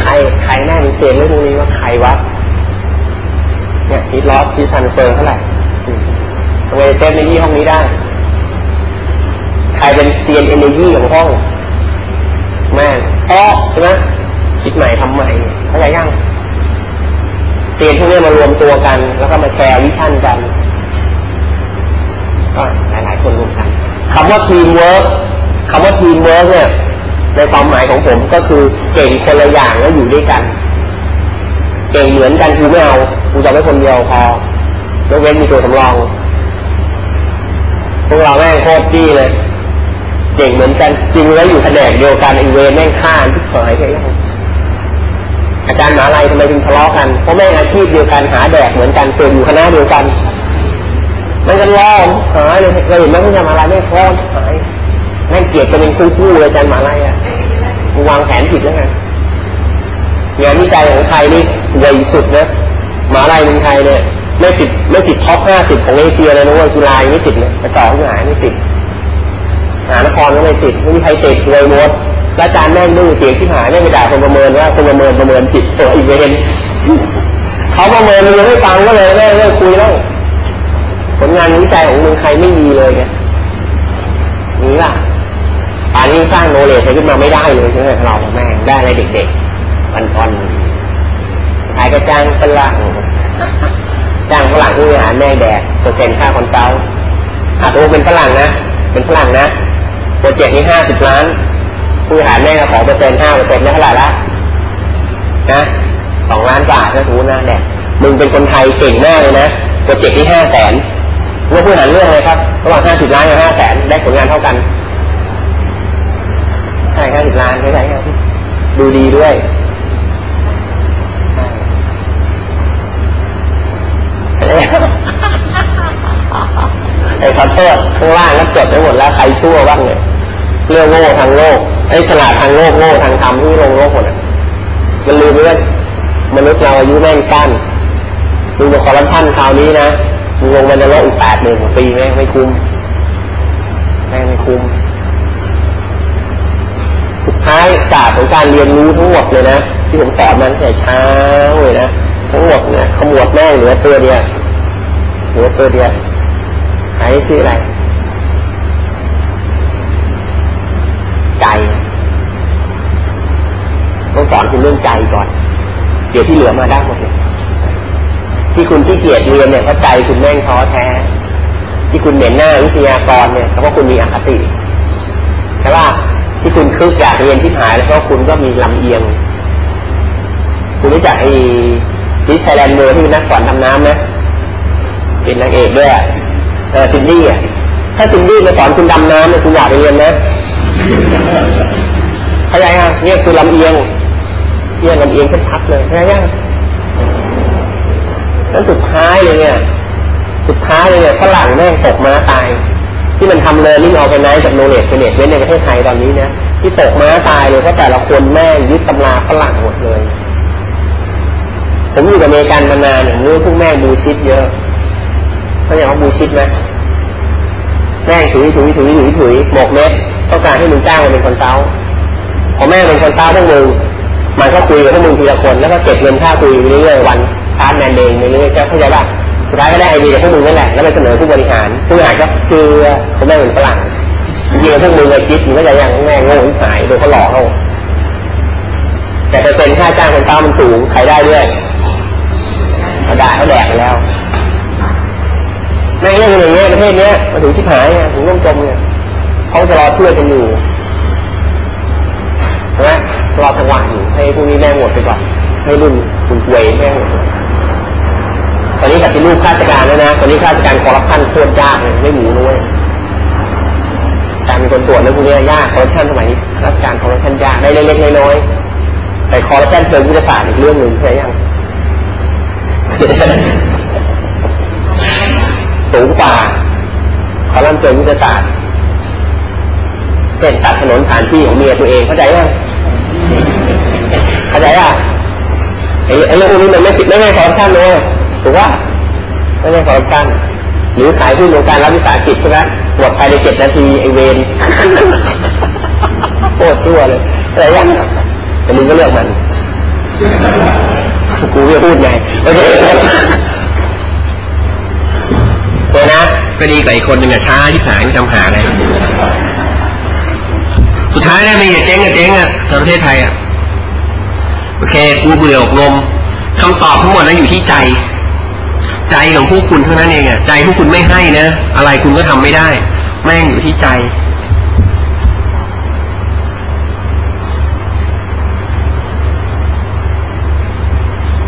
ใครใครแม่งมี sense เรื่องนี้ว่าใครวะ เนี่ย heat loss ที่ซันเฟอร์เท่าไหร่ทำไม save ในที่ห้องนี้ได้ ใครเป็นเซียนเอเนจีของห้องแม่เพราะใช่ไหมคิดใหม่ทำใหม่เข้าใจยังเซียนพวกนี้มารวมตัวกัน แล้วก็มา share vision กันก็หลายๆคนรวมกันคำว่าทีมเวิร์กคำว่าทีมเวิร์กเนี่ยในความหมายของผมก็คือเก่งคนละอย่างแล้วอยู่ด้วยกัน เก่งเหมือนกันกูไม่เอากูจะไม่คนเดียวพอยกเว้นมีตัวสำรองพวกเราแม่งโคตรจี้เลยเก่งเหมือนกันจริงแล้วอยู่แผนกเดียวกันอีเวนแม่งฆ่าทุกฝ่ายไปยังอาจารย์มาลัยทำไมถึงทะเลาะกันเพราะแม่งอาชีพเดียวกันหาแดกเหมือนกันเสื่ออยู่คณะเดียวกันมันกันล้อมหายเลยเราเห็นไหมที่จะมาอะไรไม่พอหายแม่งเกลียดกันเป็นคู่ๆเลยอาจารย์มาอะไรอะวางแผนผิดแล้วไงงานวิจัยของไทยนี่ ใหญ่สุดนะมาอะไรเมืองไทยเนี่ยไม่ติดไม่ติดท็อปห้าสิบของเอเชียเลยนะว่าจุฬาไม่ติดเลยกระจอกหายไม่ติดหานครก็ไม่ติดไม่มีใครติดเลยมดแล้วอาจารย์แม่งดื้อเสียงที่หายไม่ไปด่าคนประเมินว่าคนประเมินประเมินผิดตัวอีเวนเขาประเมินมันยังไม่ฟังก็เลยแม่เลิกคุยแล้วผลงานวิจัยของเมืองไทยไม่มีเลยไงนี่ล่ะป่านนี้สร้างโนเลจขึ้นมาไม่ได้เลยใช่ไหมเราแม่งได้อะไรเด็กๆวันวัน ขายกระจ้างฝรั่งจ้างฝรั่งผู้บริหารแม่แดกเปอร์เซ็นต์ค่าคอนเซิลอาตัวเป็นฝรั่งนะ เป็นฝรั่งนะ โปรเจกต์นี้ห้าสิบล้าน ผู้บริหารแม่ขอเปอร์เซ็นต์ห้าเปอร์เซ็นต์ได้เท่าไหร่ละนะสองล้านบาทนะทูนะแดกมึงเป็นคนไทยเก่งมากเลยนะ โปรเจกต์ที่ห้าแสนเรื่องผู้บริหารเรื่องอะไรครับ ระหว่างห้าสิบล้านกับห้าแสนได้ผลงานเท่ากันใช่ห้าสิบล้านใช่ไหมครับดูดีด้วย ไอ้ขอโทษข้างล่างก็จดไว้หมดแล้วใครชั่วบ้างเนี่ยเรื่องโง่ทางโลกไอ้ฉลาดทางโลกโง่ทางธรรมที่ลงโลกหมดมันลืมไปว่ามนุษย์เราอายุแม่งสั้นดูมาคอร์รัปชันคราวนี้นะมึงลงมานรกอีกแปดหมื่นปีแม่งไม่คุ้มแม่งไม่คุ้มสุดท้ายศาสตร์ของการเรียนรู้ทั้งหมดเลยนะที่ผมสอนมันแต่เช้าเลยนะทั้งหมดเนี่ยขมวดแม่งเหลือตัวเดียว หลือตัวเดียวหายคืออะไร ใจ ต้องสอนคุณเรื่องใจก่อน เดี๋ยวที่เหลือมาได้หมดเลยที่คุณที่เกียจเรียนเนี่ยเพราะใจคุณแม่งท้อแท้ ที่คุณเหม็นหน้าวิทยากรเนี่ยเพราะคุณมีอคติใช่ป่ะที่คุณคึกอยากเรียนที่หายแล้วเพราะคุณก็มีลำเอียง คุณรู้จักไอ้ Miss Thailand World ที่เป็นนักสอนดำน้ำไหม เป็นนางเอกด้วยเออซินดี้อะถ้าซินดี้มาสอนคุณดำน้ำเนี่ยคุณอยากไปเรียนไหมเข้าใจยังเนี่ยคือลำเอียงเนี่ยลำเอียงชัดเลยเข้าใจยังแล้วสุดท้ายเลยเนี่ย สุดท้ายเลยเนี่ยฝรั่งแม่งตกม้าตาย ที่มันทำ learning organize กับ knowledge management ในประเทศไทยตอนนี้เนี่ยที่ตกม้าตายเลยเพราะแต่ละคนแม่งยึดตำราฝรั่งหมดเลย ผมอยู่กับอเมริกันมานานอย่างนี้พวกแม่งบูชิดเยอะ เขาอย่างว่าบูชิดไหมแม่งถุยถุยถุยถุยถุยหมกเม็ดต้องการให้มึงจ้างมาเป็นคนเซ้าพอแม่เป็นคนเซ้าพวกมึงมันก็คุยกับพวกมึงทีละคนแล้วก็เก็บเงินค่าคุยเรื่อยๆวันาร์ตแมนเดงในเรื่อยๆเข้าใจป่ะสุดท้ายก็ได้ไอเดียจากพวกมึงนั่นแหละแล้วไปเสนอผู้บริหารผู้บริหารก็เชื่อเขาไม่เหมือนฝรั่งจริงๆพวกมึงเลยคิดมึงก็จะยังแม่งโง่หายโดยเขาหลอกเขาแต่เปอร์เซ็นต์ค่าจ้างคนเต้ามันสูงใครได้ด้วยเขาได้เขาแดกไปแล้ว ประเทศเนี้ยมาถึงชิบหายถึงร่มจมเนี่ยเขาจะรอช่วยกันอยู่ใช่ไหมรอจังหวะอยู่ให้พวกนี้แม่งหมดไปก่อนให้รุ่นคุณเวยแม่งหมดตอนนี้กับที่ลูกข้าราชการแล้วนะตอนนี้ข้าราชการคอร์รัปชันโคตรยากเลยไม่หมูเลยการเป็นคนตรวจเรื่องพวกนี้ยากคอร์รัปชันสมัยนี้ข้าราชการคอร์รัปชันยากได้เล็กๆน้อยๆแต่คอร์รัปชันเชิงวิทยาศาสตร์อีกเรื่องหนึ่งใช่ยังสูงกว่า คอร์รัปชันเชิงวิทยาศาสตร์เช่นตัดถนนผ่านที่ของเมียตัวเองเข้าใจยังเข้าใจอะไอ้ไอ้เรื่องพวกนี้มันไม่ผิดไม่ใช่คอร์รัปชันเลยถูกว่าไม่ใช่คอร์รัปชันหรือขายหุ้นโครงการรับวิสาหกิจใช่ไหมหมดภายในเจ็ดนาทีไอเวนโคตรชั่วเลยแต่ยังแต่มึงก็เลือกมันกูไม่พูดไงโอเคเดี๋ยนะ ก็ดีกว่าอีกคนหนึ่งอะช้าที่หายไม่ทำหาอะไรสุดท้ายแล้วมีเจ๊งอะเจ๊งอะในประเทศไทยอะโอเคกูเบื่ออบรมคำตอบทั้งหมดนั้นอยู่ที่ใจ ใจของผู้คุณเท่านั้นเองอะใจผู้คุณไม่ให้นะอะไรคุณก็ทำไม่ได้ แม่งอยู่ที่ใจ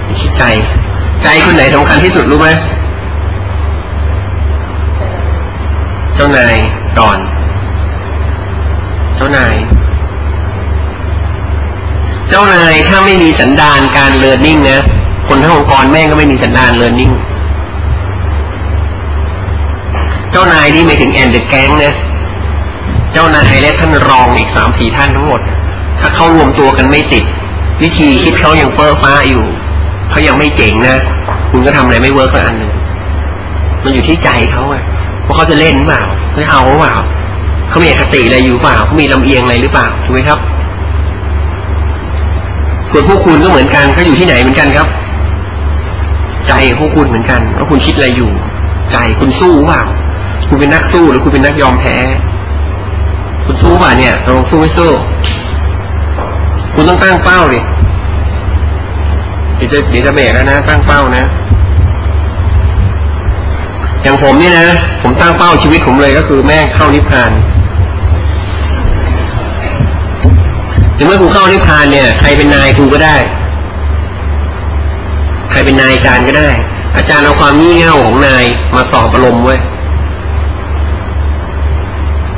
อยู่ที่ใจ ใจคุณไหนสำคัญที่สุดรู้ไหมเจ้านายก่อน เจ้านาย เจ้านายถ้าไม่มีสันดานการ learning นะคนทั้งองค์กรแม่งก็ไม่มีสันดาน learning เจ้านายนี่หมายถึง and the gang นะเจ้านายและท่านรองอีกสามสี่ท่านทั้งหมด ถ้าเขารวมตัวกันไม่ติด วิธีคิดเขายังเฟ้อฟ้าอยู่เขายังไม่เจ๋งนะ คุณก็ทำอะไรไม่ work สักอันหนึ่งมันอยู่ที่ใจเขาไง ว่าเขาจะเล่นหรือเปล่าเขาเอาหรือเปล่าเขามีอคติอะไรอยู่เปล่าเขามีลำเอียงอะไรหรือเปล่าถูกไหมครับ ส่วนพวกคุณก็เหมือนกันก็อยู่ที่ไหนเหมือนกันครับ ใจของพวกคุณเหมือนกันว่าคุณคิดอะไรอยู่ ใจคุณสู้เปล่าคุณเป็นนักสู้หรือคุณเป็นนักยอมแพ้ คุณสู้ป่ะเนี่ยลองสู้ไม่สู้ คุณต้องตั้งเป้าดิเดี๋ยวจะเดี๋ยวจะเบรกแล้วนะตั้งเป้านะ อย่างผมนี่นะผมตั้งเป้าชีวิตผมเลยก็คือแม่งเข้านิพพานถึงเมื่อกูเข้านิพพานเนี่ยใครเป็นนายกูก็ได้ ใครเป็นนายอาจารย์ก็ได้ อาจารย์เอาความงี่เง่าของนายมาสอบอารมณ์เว้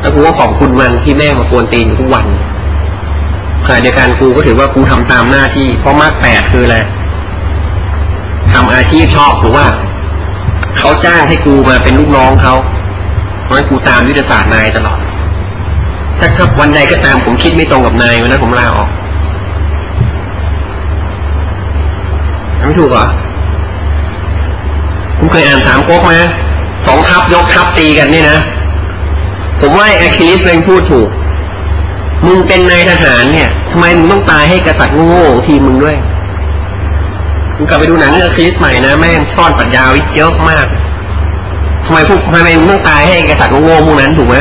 แล้วกูก็ขอบคุณมันที่แม่มากวนตีนทุกวันขณะเดียวกันกูก็ถือว่ากูทำตามหน้าที่เพราะมากแปดคืออะไรทำอาชีพชอบถือว่า เขาจ้างให้กูมาเป็นลูกน้องเขาเพราะฉะนั้นกูตามยุทธศาสตร์นายตลอด ถ้าครับวันใดก็ตามผมคิดไม่ตรงกับนายวันนั้นผมลาออกไม่ถูกเหรอคุณเคยอ่านสามก๊กไหมสองทัพยกทัพตีกันนี่นะ ผมว่า Achilles เองพูดถูก มึงเป็นนายทหารเนี่ยทำไมมึงต้องตายให้กษัตริย์โง่ๆทีมมึงด้วย มึงกลับไปดูหนังเรื่องคริสใหม่นะแม่งซ่อนปรัชญาไว้เยอะมากทำไมพวกทำไมมึงต้องตายให้กษัตริย์โง่พวกนั้นถูกไหม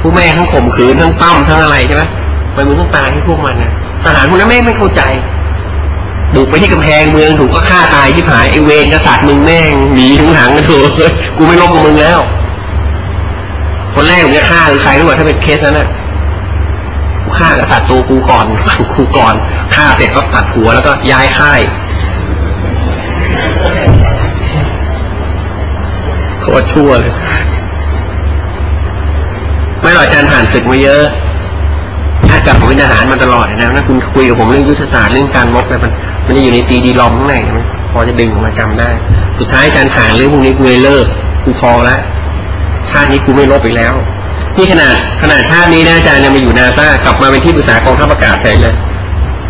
พวกแม่ทั้งข่มขืนทั้งต้อมทั้งอะไรใช่ไหมทำไมมึงต้องตายให้พวกมันนะทหารพวกนั้นแม่งไม่เข้าใจบุกไปที่กำแพงเมืองถูกก็ฆ่าตายชิบหายไอเวรกษัตริย์มึงแม่งหนีทั้งหังกันเถอะกูไม่รบกับมึงแล้ว คนแรกมึงจะฆ่าหรือใครรู้ว่าถ้าเป็นเคสนั้นน่ะ ฆ่ากษัตริย์ตัวกูก่อนสั่งกูก่อนฆ่าเสร็จก็ตัดหัวแล้วก็ย้ายค่ายโคตรชั่วเลย ไม่หรอกอาจารย์ผ่านศึกมาเยอะถ้ากลับผมเป็นทหารมาตลอดนะถ้าคุณคุยกับผมเรื่องยุทธศาสตร์เรื่องการรบอะไรมันมันจะอยู่ในซีดีลอมข้างในมันพอจะดึงออกมาจำได้ สุดท้ายอาจารย์ผ่านเรื่องพวกนี้กูเลยเลิกกูพอแล้วชาตินี้กูไม่ลบอีกแล้ว นี่ขนาดขนาดชาตินี้นะอาจารย์ยังมาอยู่นาซากลับมาเป็นที่ปรึกษากองทัพอากาศเฉยเลย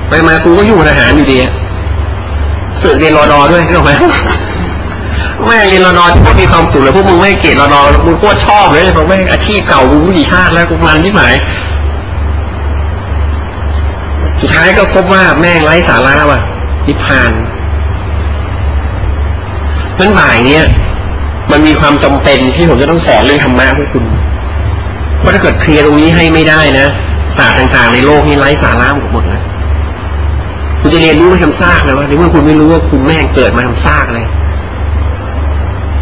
ไปมากูก็ยุ่งทหารอยู่ดีสึกเรียนรอดอด้วยเข้าไหมแม่เรียนรอดอที่พวกมีความสุขเลยพวกมึงไม่เกลียดรอดอมึงโคตรชอบเลยเพราะแม่อาชีพเก่ากูกี่ชาติแล้วกูมันที่หมายสุดท้ายก็พบว่าแม่งไร้สาระว่ะนิพพานนั้นบ่ายเนี้ยมันมีความจำเป็นที่ผมจะต้องสอนเรื่องธรรมะให้คุณ เพราะถ้าเกิดเคลียร์ตรงนี้ให้ไม่ได้นะศาสตร์ต่างๆ ในโลกนี้ไร้สาระหมดนะคุณจะเรียนรู้ไปทำซากเลยว่าในเมื่อคุณไม่รู้ว่าคุณแม่งเกิดมาทำซากอะไร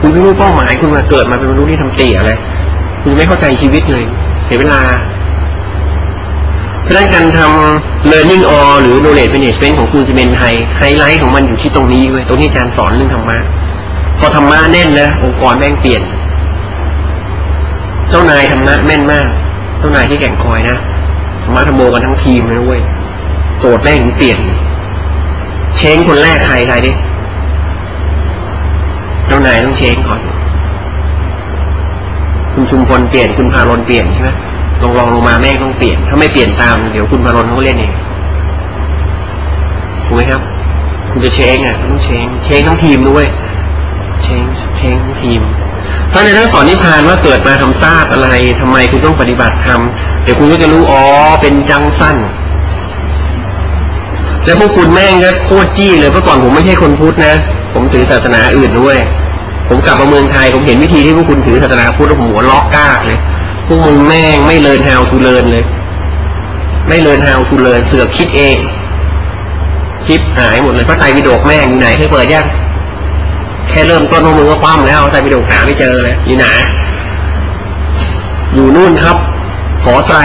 คุณไม่รู้เป้าหมายคุณมาเกิดมาเป็นมนุษย์ที่ทำเตี่ยอะไรคุณไม่เข้าใจชีวิตเลย เสียเวลาเพราะนั้นการทำ learning or หรือ knowledge management ของคุณซีเมนไทยไฮไลท์ของมันอยู่ที่ตรงนี้เว้ยตรงที่อาจารย์สอนเรื่องธรรมะพอธรรมะแน่นนะองค์กรแม่งเปลี่ยน เจ้านายธรรมะแม่นมาก เจ้านายที่แก่งคอยนะธรรมะธรรมโมกันทั้งทีมเลยเว้ยโจทย์แม่งเปลี่ยน เช้งคนแรกใครใครดิเจ้านายต้องเช้งก่อน คุณชุมพลเปลี่ยนคุณพารนเปลี่ยนใช่ไหมลองลองลงมาแม่งต้องเปลี่ยน ถ้าไม่เปลี่ยนตามเดี๋ยวคุณพารนเขาเล่นเองถูกไหมครับ คุณจะเช้งอะต้องเช้งเช้งทั้งทีมด้วยเช้งเช้งทั้งทีม พราะในทั้งสอนนิพพานว่าเกิดมาทำทราบอะไรทำไมคุณต้องปฏิบัติธรรมเดี๋ยวคุณก็จะรู้อ๋อเป็นจังสั้น แล้วพวกคุณแม่งก็โคตรจี้เลยเมื่อก่อนผมไม่ใช่คนพุทธนะ ผมถือศาสนาอื่นด้วย ผมกลับมาเมืองไทย ผมเห็นวิธีที่พวกคุณถือศาสนาพุทธแล้วผมหัวล็อกกากเลย พวกมึงแม่งไม่เลิน how to learn เลย ไม่เลิน how to learn เสือกคิดเองคิดหายหมดเลยพระไตรปิฎกแม่งอยู่ไหนให้เปิดยัง แค่เริ่มต้นพวกมึงก็คว่ำแล้วไตรปิฎกหาไม่เจอเลยอยู่ไหนอยู่นู่นครับ ขอไตร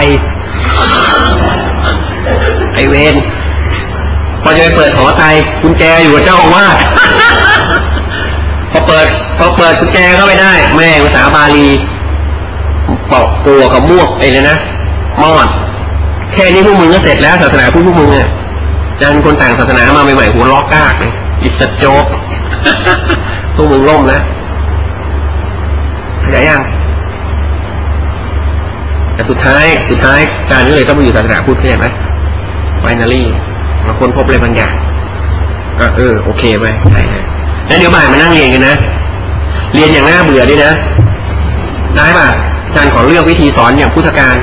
ไอเวนพอจะไปเปิดหอไตกุญแจอยู่กับเจ้าอาวาสพอเปิดพอเปิดกุญแจเข้าไปได้ แม่ภาษาบาลีปอกกลัวกับมวกไอ้เลยนะมอด แค่นี้พวกมึงก็เสร็จแล้ว ศาสนาพวกพวกมึงเนี่ยดันคนต่างศาสนามาใหม่ๆหัวล็อกกากเลยอิสโจก พวกมึงล่มแล้วเข้าใจยังแต่สุดท้ายสุดท้ายการนี้เลยต้องมาอยู่ศาสนาพุทธเข้าใจไหมไฟนาลี่มาค้นพบอะไรบางอย่างก็เออโอเคไปใช่แล้วเดี๋ยวบ่ายมานั่งเรียนกันนะ เรียนอย่างน่าเบื่อด้วยนะ ได้ป่ะอาจารย์ขอเลือกวิธีสอนอย่างพุทธการ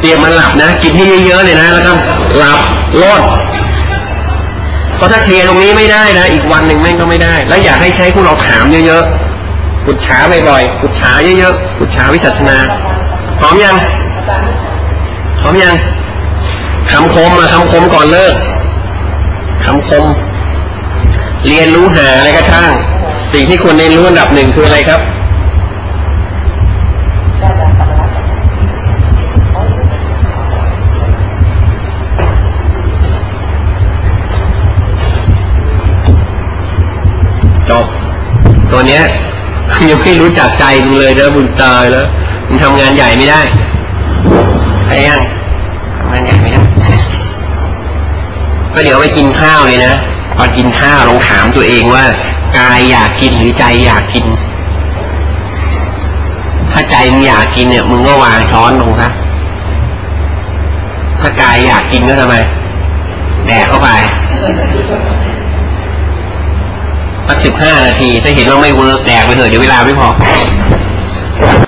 เตรียมมาหลับนะ กินให้เยอะๆเลยนะ แล้วก็หลับรอด เพราะถ้าเทตรงนี้ไม่ได้นะ อีกวันหนึ่งแม่งก็ไม่ได้ แล้วอยากให้ใช้พวกเราถามเยอะๆปุจฉาบ่อยๆปุจฉาเยอะๆปุจฉาวิสัชนาพร้อมยังพร้อมยังคำคมมาคำคมก่อนเลิกคำคม เรียนรู้หาอะไรก็ช่าง สิ่งที่ควรเรียนรู้อันดับหนึ่งคืออะไรครับ จบ ตัวเนี้ยยังไม่รู้จักใจมึงเลยนะบุญตายแล้วมึงทำงานใหญ่ไม่ได้ไปยังทำงานใหญ่ไม่ได้ก็เดี๋ยวไปกินข้าวเลยนะตอนกินข้าวลองถามตัวเองว่ากายอยากกินหรือใจอยากกิน ถ้าใจมึงอยากกินเนี่ยมึงก็วางช้อนลงซะถ้ากายอยากกินก็ทำไม แดกเข้าไป สักสิบห้านาที ถ้าเห็นว่าไม่เวิร์กแดกไปเถอะเดี๋ยวเวลาไม่พอ